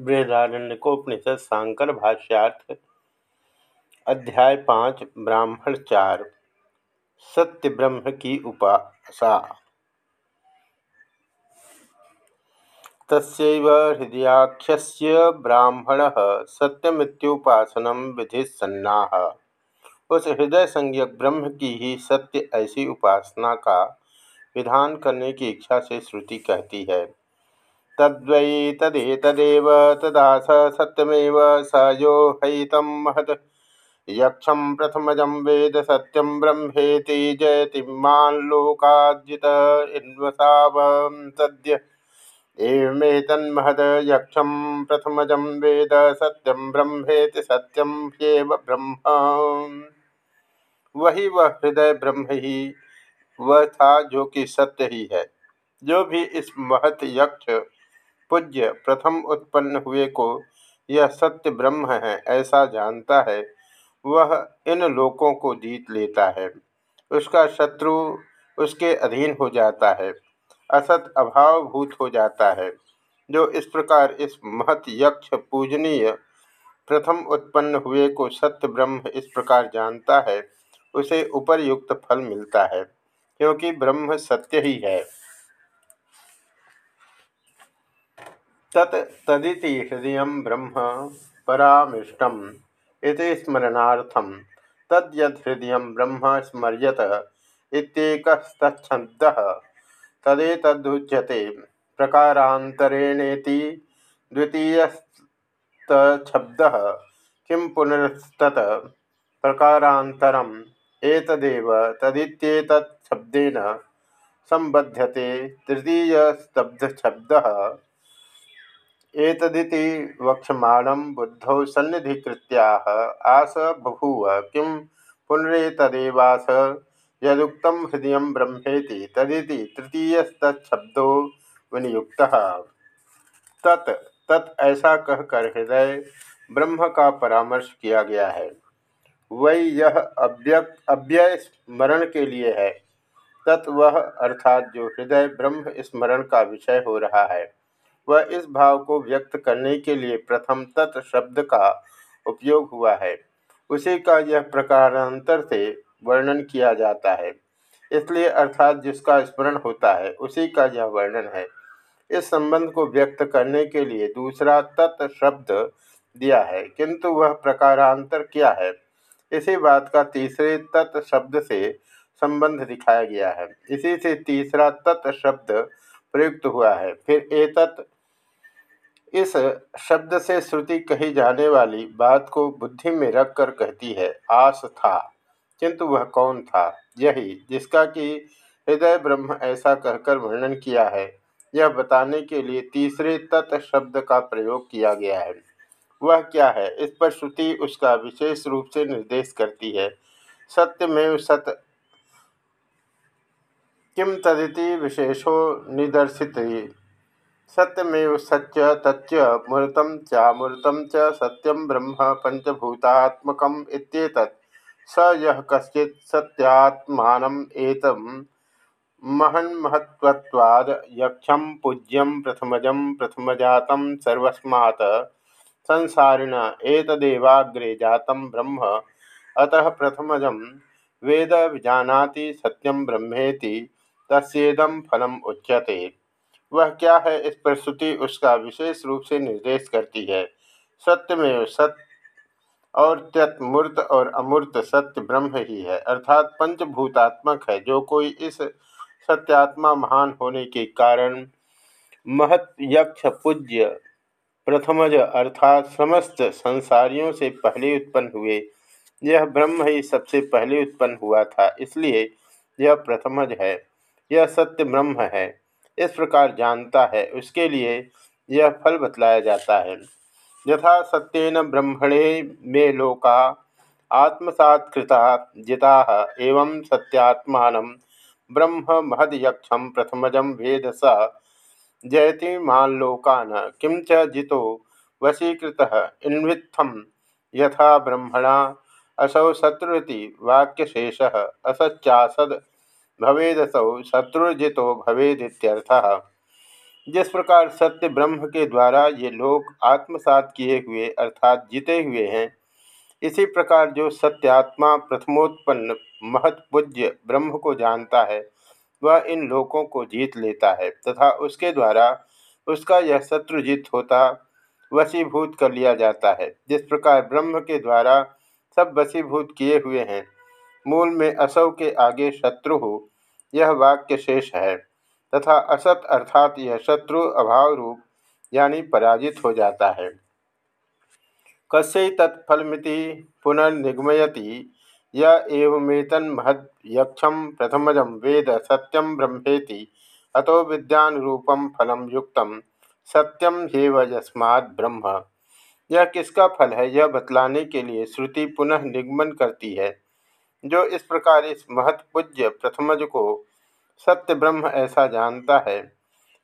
बृहदारण्यकोपनिषद शांकर भाष्यार्थ अध्याय पाँच, ब्राह्मण चार, सत्य ब्रह्म की उपासा तस्व हृदयाख्य ब्राह्मण सत्यमित्युपासन विधि सन्ना उस हृदय संज्ञक ब्रह्म की ही सत्य ऐसी उपासना का विधान करने की इच्छा से श्रुति कहती है। तद्वै तदेतदेव, तदा स सत्यमेव, स यो हैतं महत्। यक्षं प्रथमजं वेद, सत्यं ब्रह्मेति जयतिमाल्लोकाजित इन्वसावं सद्य। एवमेतन्महद यक्षं प्रथमजं वेद, सत्यं ब्रह्मेति सत्यम ह्येव ब्रह्म। वही वह हृदय ब्रह्म ही, वह था जो कि सत्य ही है। जो भी इस महत यक्ष पूज्य प्रथम उत्पन्न हुए को यह सत्य ब्रह्म है, ऐसा जानता है। वह इन लोकों को जीत लेता है। उसका शत्रु उसके अधीन हो जाता है। असत अभावभूत हो जाता है। जो इस प्रकार इस महत यक्ष पूजनीय प्रथम उत्पन्न हुए को सत्य ब्रह्म इस प्रकार जानता है, उसे उपरयुक्त फल मिलता है, क्योंकि ब्रह्म सत्य ही है। तत् तदिति हृदय ब्रह्म परामृष्टम इति स्मरणार्थम तद्यद ब्रह्म स्मर्यत इत्येकस्तच्छब्दः तदेतदुच्यते प्रकारान्तरेणेति द्वितीयस्तच्छब्दः किं पुनस्तत् प्रकारान्तरम् एतदेव तदित्येतत् संबध्यते तृतीयस्तब्धशब्दः एतदिति वक्षमाणं बुद्धौ सन्निधिकृत्याह। आस बभूव किं पुनरेतदेवास? यदुक्तं हृदय ब्रह्मेति, तदिति तृतीयस्तब्दो विनियुक्तः। तत् तत् ऐसा कहकर हृदय ब्रह्म का परामर्श किया गया है। वही यह अव्यक्त अव्यय स्मरण के लिए है। तत् वह अर्थात जो हृदय ब्रह्म स्मरण का विषय हो रहा है। वह इस भाव को व्यक्त करने के लिए प्रथम तत् शब्द का उपयोग हुआ है। उसी का यह प्रकारांतर से वर्णन किया जाता है। इसलिए अर्थात जिसका स्मरण होता है, उसी का यह वर्णन है। इस संबंध को व्यक्त करने के लिए दूसरा तत् शब्द दिया है, किंतु वह प्रकारांतर क्या है? इसी बात का तीसरे तत् शब्द से संबंध दिखाया गया है। इसी से तीसरा तत् शब्द प्रयुक्त हुआ है। फिर एतत् इस शब्द से श्रुति कही जाने वाली बात को बुद्धि में रखकर कहती है, आस था, किंतु वह कौन था? यही, जिसका कि हृदय ब्रह्म ऐसा कहकर वर्णन किया है। यह बताने के लिए तीसरे तत् शब्द का प्रयोग किया गया है। वह क्या है? इस पर श्रुति उसका विशेष रूप से निर्देश करती है। सत्यमेव सत किम तदिति विशेषो निदर्शित सत्यमेव सत्य तच्च मूर्तम चामूर्तम च सत्यम ब्रह्म पंचभूतात्मक स यः कश्चित् सत्यात्मानम् एतं महन्महत्त्वाद् यक्षं पूज्यं प्रथमजं प्रथमजातं सर्वस्मात् संसारिण एतदेवाग्रे जातं ब्रह्म। अतः प्रथमजं वेद विजानाति सत्यं ब्रह्मेति तस्येदं फलम् उच्यते। वह क्या है इस पर श्रुति उसका विशेष रूप से निर्देश करती है। सत्य में सत्य और त्यत्मूर्त और अमूर्त सत्य ब्रह्म ही है, अर्थात पंचभूतात्मक है, जो कोई इस सत्यात्मा महान होने के कारण महत यक्ष पूज्य प्रथमज अर्थात समस्त संसारियों से पहले उत्पन्न हुए। यह ब्रह्म ही सबसे पहले उत्पन्न हुआ था, इसलिए यह प्रथमज है। यह सत्य ब्रह्म है। इस प्रकार जानता है। उसके लिए यह फल बतलाया जाता है। यथा सत्यन ब्रह्मणे मे लोका आत्मसात्ता जिता एवं सत्यात्मा ब्रह्म महदयक्षम प्रथमज वेद स जयति मालोकान किं च जितो वशीकृत इन्वित्थम यथा ब्रह्मणा असौ शत्रुति वाक्यशेष असच्चासद भवेदसौ शत्रुजितो भवेदित्यर्थः। जिस प्रकार सत्य ब्रह्म के द्वारा ये लोग आत्मसात किए हुए अर्थात जीते हुए हैं, इसी प्रकार जो सत्यात्मा प्रथमोत्पन्न महत्पूज्य ब्रह्म को जानता है, वह इन लोकों को जीत लेता है तथा उसके द्वारा उसका यह शत्रुजीत होता वशीभूत कर लिया जाता है। जिस प्रकार ब्रह्म के द्वारा सब वशीभूत किए हुए हैं मूल में असव के आगे शत्रु हो, यह वाक्य शेष है। तथा असत अर्थात यह शत्रु अभाव रूप यानी पराजित हो जाता है। कस्य तत्फलमिति पुनर्निगमयति, य एवमेतन्महद यक्षम प्रथमजम वेद सत्यम ब्रह्मेति, अतो विद्यानुरूपम फलम युक्तम सत्यम हेव यस्मात् ब्रह्म। यह किसका फल है, यह बतलाने के लिए श्रुति पुनः निगमन करती है। जो इस प्रकार इस महत्पूज्य प्रथमज को सत्य ब्रह्म ऐसा जानता है,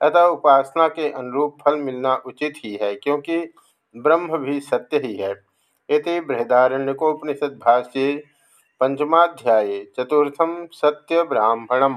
अतः उपासना के अनुरूप फल मिलना उचित ही है, क्योंकि ब्रह्म भी सत्य ही है। इति बृहदारण्यकोपनिषद भाष्ये पंचमाध्याय चतुर्थम सत्य ब्राह्मणम